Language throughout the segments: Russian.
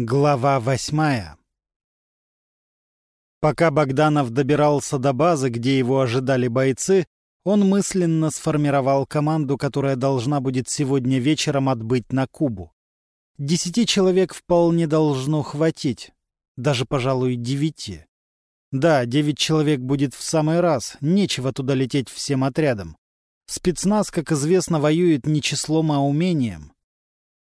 Глава восьмая Пока Богданов добирался до базы, где его ожидали бойцы, он мысленно сформировал команду, которая должна будет сегодня вечером отбыть на Кубу. Десяти человек вполне должно хватить, даже, пожалуй, девяти. Да, девять человек будет в самый раз, нечего туда лететь всем отрядом. Спецназ, как известно, воюет не числом, а умением.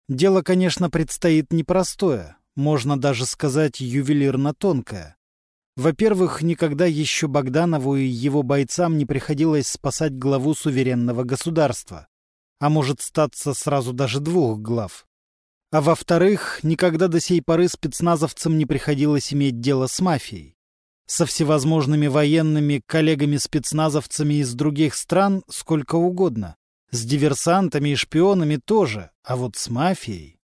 Дело, конечно, предстоит непростое, можно даже сказать ювелирно-тонкое. Во-первых, никогда еще Богданову и его бойцам не приходилось спасать главу суверенного государства, а может статься сразу даже двух глав. А во-вторых, никогда до сей поры спецназовцам не приходилось иметь дело с мафией. Со всевозможными военными коллегами-спецназовцами из других стран сколько угодно. С диверсантами и шпионами тоже, а вот с мафией...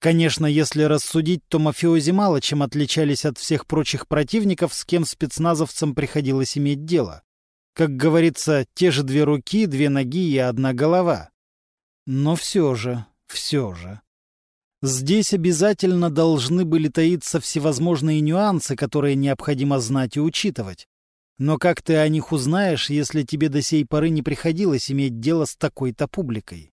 Конечно, если рассудить, то мафиози мало чем отличались от всех прочих противников, с кем спецназовцам приходилось иметь дело. Как говорится, те же две руки, две ноги и одна голова. Но все же, все же. Здесь обязательно должны были таиться всевозможные нюансы, которые необходимо знать и учитывать. Но как ты о них узнаешь, если тебе до сей поры не приходилось иметь дело с такой-то публикой?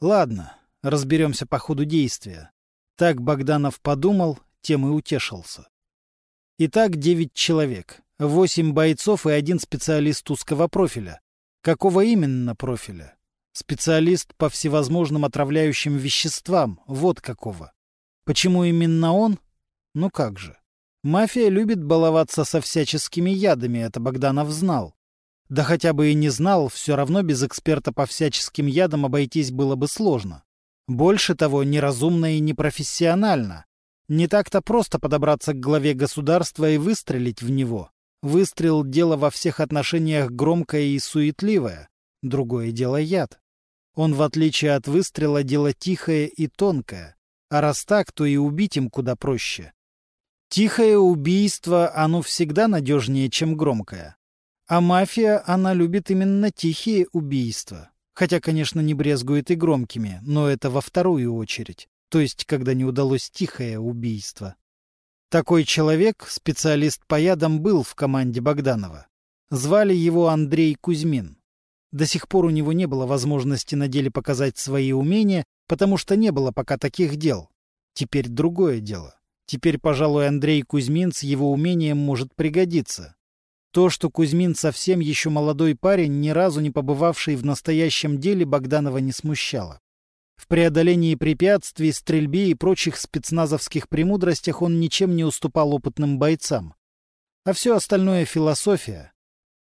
Ладно, разберемся по ходу действия. Так Богданов подумал, тем и утешился. Итак, девять человек, восемь бойцов и один специалист узкого профиля. Какого именно профиля? Специалист по всевозможным отравляющим веществам, вот какого. Почему именно он? Ну как же. Мафия любит баловаться со всяческими ядами, это Богданов знал. Да хотя бы и не знал, все равно без эксперта по всяческим ядам обойтись было бы сложно. Больше того, неразумно и непрофессионально. Не так-то просто подобраться к главе государства и выстрелить в него. Выстрел — дело во всех отношениях громкое и суетливое. Другое дело — яд. Он, в отличие от выстрела, дело тихое и тонкое. А раз так, то и убить им куда проще. Тихое убийство, оно всегда надежнее, чем громкое. А мафия, она любит именно тихие убийства. Хотя, конечно, не брезгует и громкими, но это во вторую очередь. То есть, когда не удалось тихое убийство. Такой человек, специалист по ядам, был в команде Богданова. Звали его Андрей Кузьмин. До сих пор у него не было возможности на деле показать свои умения, потому что не было пока таких дел. Теперь другое дело. Теперь, пожалуй, Андрей Кузьмин с его умением может пригодиться. То, что Кузьмин совсем еще молодой парень, ни разу не побывавший в настоящем деле, Богданова не смущало. В преодолении препятствий, стрельбе и прочих спецназовских премудростях он ничем не уступал опытным бойцам. А все остальное — философия.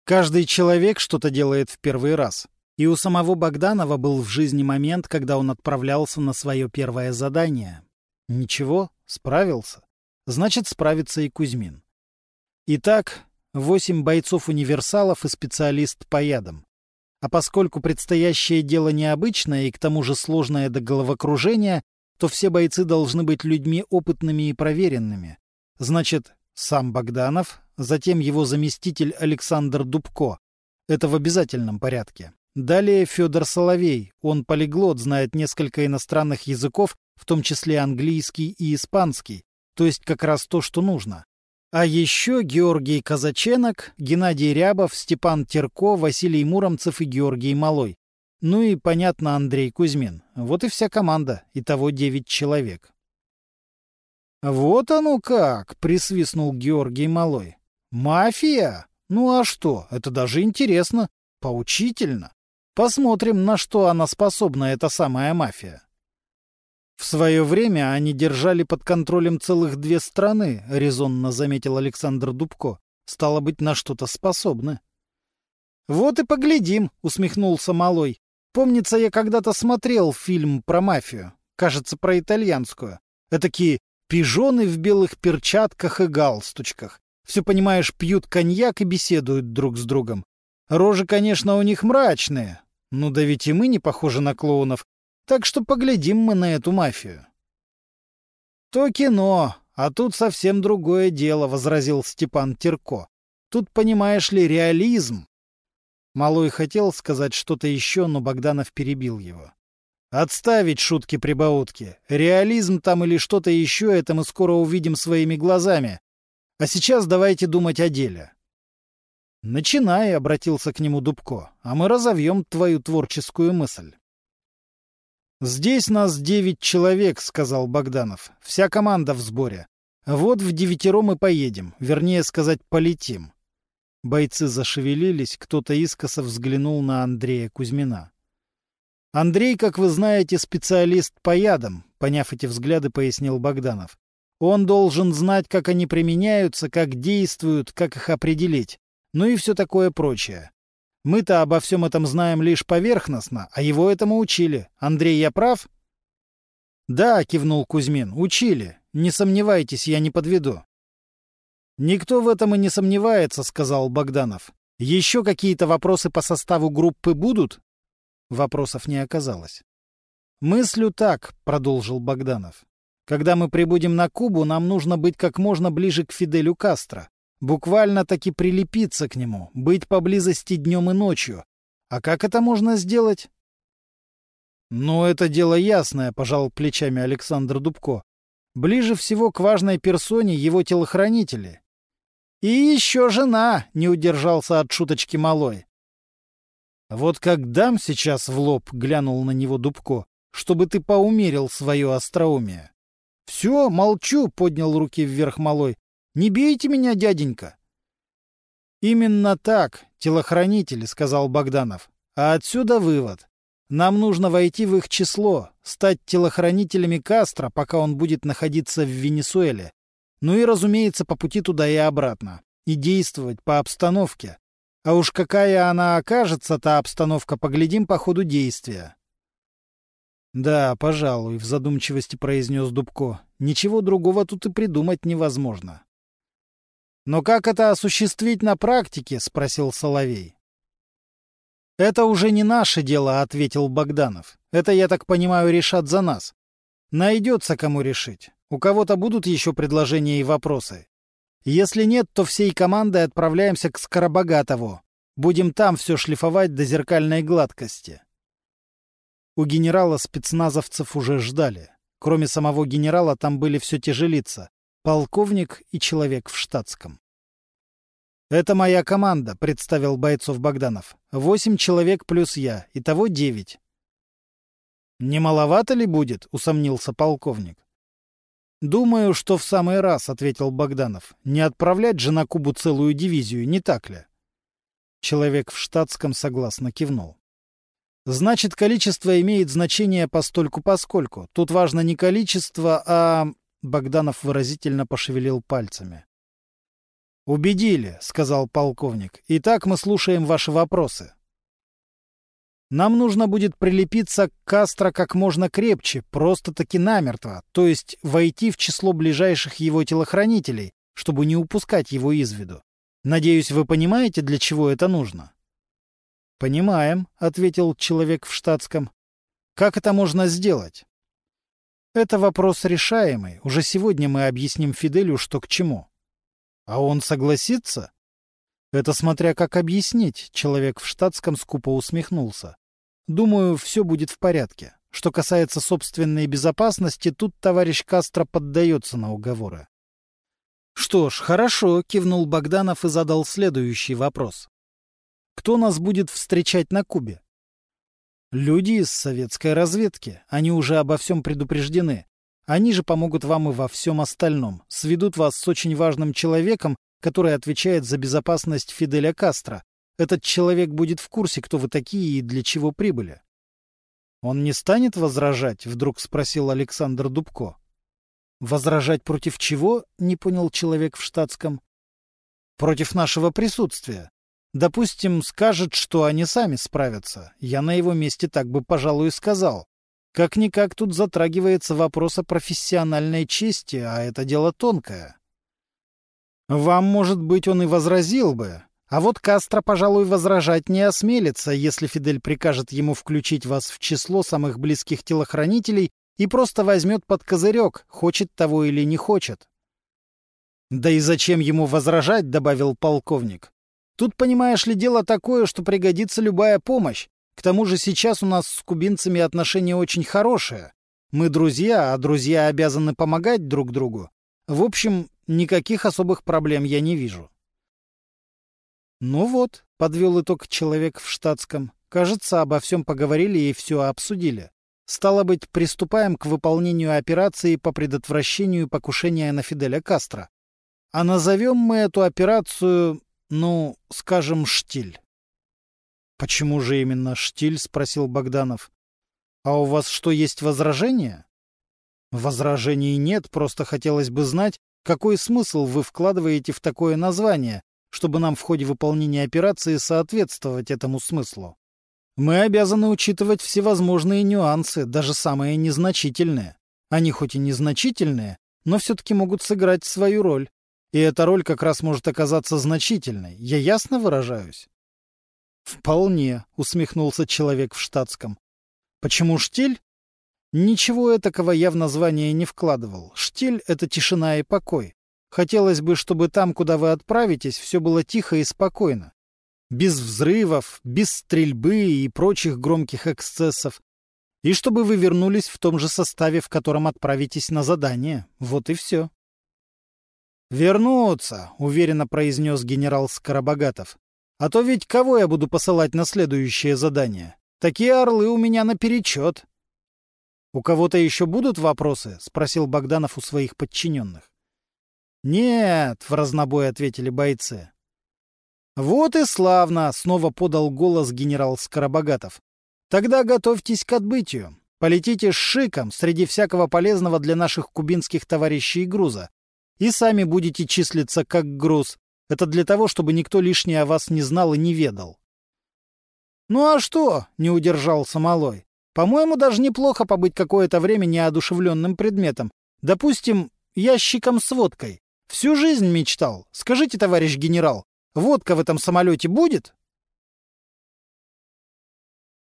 Каждый человек что-то делает в первый раз. И у самого Богданова был в жизни момент, когда он отправлялся на свое первое задание. Ничего, Справился? Значит, справится и Кузьмин. Итак, восемь бойцов-универсалов и специалист по ядам. А поскольку предстоящее дело необычное и к тому же сложное до головокружения, то все бойцы должны быть людьми опытными и проверенными. Значит, сам Богданов, затем его заместитель Александр Дубко. Это в обязательном порядке. Далее Федор Соловей. Он полиглот, знает несколько иностранных языков в том числе английский и испанский, то есть как раз то, что нужно. А еще Георгий Казаченок, Геннадий Рябов, Степан Терко, Василий Муромцев и Георгий Малой. Ну и, понятно, Андрей Кузьмин. Вот и вся команда, итого девять человек. «Вот оно как!» — присвистнул Георгий Малой. «Мафия? Ну а что, это даже интересно, поучительно. Посмотрим, на что она способна, эта самая мафия». В свое время они держали под контролем целых две страны, резонно заметил Александр Дубко. Стало быть, на что-то способны. Вот и поглядим, усмехнулся Малой. Помнится, я когда-то смотрел фильм про мафию, кажется, про итальянскую. Этакие пижоны в белых перчатках и галстучках. Все, понимаешь, пьют коньяк и беседуют друг с другом. Рожи, конечно, у них мрачные. Ну да ведь и мы не похожи на клоунов, так что поглядим мы на эту мафию. То кино, а тут совсем другое дело, возразил Степан Терко. Тут, понимаешь ли, реализм. Малой хотел сказать что-то еще, но Богданов перебил его. Отставить шутки-прибаутки. Реализм там или что-то еще, это мы скоро увидим своими глазами. А сейчас давайте думать о деле. «Начинай», — обратился к нему Дубко, — «а мы разовьем твою творческую мысль». «Здесь нас девять человек», — сказал Богданов. «Вся команда в сборе. Вот в девятером и поедем, вернее сказать, полетим». Бойцы зашевелились, кто-то искоса взглянул на Андрея Кузьмина. «Андрей, как вы знаете, специалист по ядам», — поняв эти взгляды, пояснил Богданов. «Он должен знать, как они применяются, как действуют, как их определить ну и все такое прочее. Мы-то обо всем этом знаем лишь поверхностно, а его этому учили. Андрей, я прав? — Да, — кивнул Кузьмин, — учили. Не сомневайтесь, я не подведу. — Никто в этом и не сомневается, — сказал Богданов. — Еще какие-то вопросы по составу группы будут? Вопросов не оказалось. — Мыслю так, — продолжил Богданов. — Когда мы прибудем на Кубу, нам нужно быть как можно ближе к Фиделю Кастро. Буквально-таки прилепиться к нему, быть поблизости днем и ночью. А как это можно сделать? «Ну, это дело ясное», — пожал плечами Александр Дубко. «Ближе всего к важной персоне его телохранители». «И еще жена!» — не удержался от шуточки малой. «Вот как дам сейчас в лоб», — глянул на него Дубко, — «чтобы ты поумерил свое остроумие». «Все, молчу», — поднял руки вверх малой. Не бейте меня, дяденька. Именно так, телохранители, сказал Богданов. А отсюда вывод. Нам нужно войти в их число, стать телохранителями Кастро, пока он будет находиться в Венесуэле. Ну и, разумеется, по пути туда и обратно. И действовать по обстановке. А уж какая она окажется, та обстановка, поглядим по ходу действия. «Да, пожалуй», — в задумчивости произнес Дубко. «Ничего другого тут и придумать невозможно. «Но как это осуществить на практике?» — спросил Соловей. «Это уже не наше дело», — ответил Богданов. «Это, я так понимаю, решат за нас. Найдется кому решить. У кого-то будут еще предложения и вопросы. Если нет, то всей командой отправляемся к Скоробогатову. Будем там все шлифовать до зеркальной гладкости». У генерала спецназовцев уже ждали. Кроме самого генерала, там были все те же лица полковник и человек в штатском. «Это моя команда», — представил бойцов Богданов. «Восемь человек плюс я. Итого девять». «Не маловато ли будет?» — усомнился полковник. «Думаю, что в самый раз», — ответил Богданов. «Не отправлять же на Кубу целую дивизию, не так ли?» Человек в штатском согласно кивнул. «Значит, количество имеет значение постольку-поскольку. Тут важно не количество, а Богданов выразительно пошевелил пальцами. «Убедили», — сказал полковник. «Итак, мы слушаем ваши вопросы». «Нам нужно будет прилепиться к Кастро как можно крепче, просто-таки намертво, то есть войти в число ближайших его телохранителей, чтобы не упускать его из виду. Надеюсь, вы понимаете, для чего это нужно?» «Понимаем», — ответил человек в штатском. «Как это можно сделать?» Это вопрос решаемый. Уже сегодня мы объясним Фиделю, что к чему. А он согласится? Это смотря как объяснить. Человек в штатском скупо усмехнулся. Думаю, все будет в порядке. Что касается собственной безопасности, тут товарищ Кастро поддается на уговоры. Что ж, хорошо, кивнул Богданов и задал следующий вопрос. Кто нас будет встречать на Кубе? Люди из советской разведки. Они уже обо всем предупреждены. Они же помогут вам и во всем остальном. Сведут вас с очень важным человеком, который отвечает за безопасность Фиделя Кастро. Этот человек будет в курсе, кто вы такие и для чего прибыли. «Он не станет возражать?» — вдруг спросил Александр Дубко. «Возражать против чего?» — не понял человек в штатском. «Против нашего присутствия. Допустим, скажет, что они сами справятся. Я на его месте так бы, пожалуй, сказал. Как-никак тут затрагивается вопрос о профессиональной чести, а это дело тонкое. Вам, может быть, он и возразил бы. А вот Кастро, пожалуй, возражать не осмелится, если Фидель прикажет ему включить вас в число самых близких телохранителей и просто возьмет под козырек, хочет того или не хочет. «Да и зачем ему возражать?» — добавил полковник. Тут, понимаешь ли, дело такое, что пригодится любая помощь. К тому же сейчас у нас с кубинцами отношения очень хорошие. Мы друзья, а друзья обязаны помогать друг другу. В общем, никаких особых проблем я не вижу. Ну вот, подвел итог человек в штатском. Кажется, обо всем поговорили и все обсудили. Стало быть, приступаем к выполнению операции по предотвращению покушения на Фиделя Кастро. А назовем мы эту операцию, ну, скажем, «Штиль». «Почему же именно «Штиль»?» — спросил Богданов. «А у вас что, есть возражения?» «Возражений нет, просто хотелось бы знать, какой смысл вы вкладываете в такое название, чтобы нам в ходе выполнения операции соответствовать этому смыслу. Мы обязаны учитывать всевозможные нюансы, даже самые незначительные. Они хоть и незначительные, но все-таки могут сыграть свою роль. И эта роль как раз может оказаться значительной. Я ясно выражаюсь? «Вполне», — усмехнулся человек в штатском. «Почему штиль?» Ничего этакого я в название не вкладывал. Штиль — это тишина и покой. Хотелось бы, чтобы там, куда вы отправитесь, все было тихо и спокойно. Без взрывов, без стрельбы и прочих громких эксцессов. И чтобы вы вернулись в том же составе, в котором отправитесь на задание. Вот и все. «Вернуться», — уверенно произнес генерал Скоробогатов. «А то ведь кого я буду посылать на следующее задание? Такие орлы у меня наперечет». «У кого-то еще будут вопросы?» — спросил Богданов у своих подчиненных. «Нет», — в разнобой ответили бойцы. «Вот и славно!» — снова подал голос генерал Скоробогатов. «Тогда готовьтесь к отбытию. Полетите с шиком среди всякого полезного для наших кубинских товарищей груза. И сами будете числиться как груз. Это для того, чтобы никто лишнее о вас не знал и не ведал». «Ну а что?» — не удержался Малой. По-моему, даже неплохо побыть какое-то время неодушевленным предметом. Допустим, ящиком с водкой. Всю жизнь мечтал. Скажите, товарищ генерал, водка в этом самолете будет?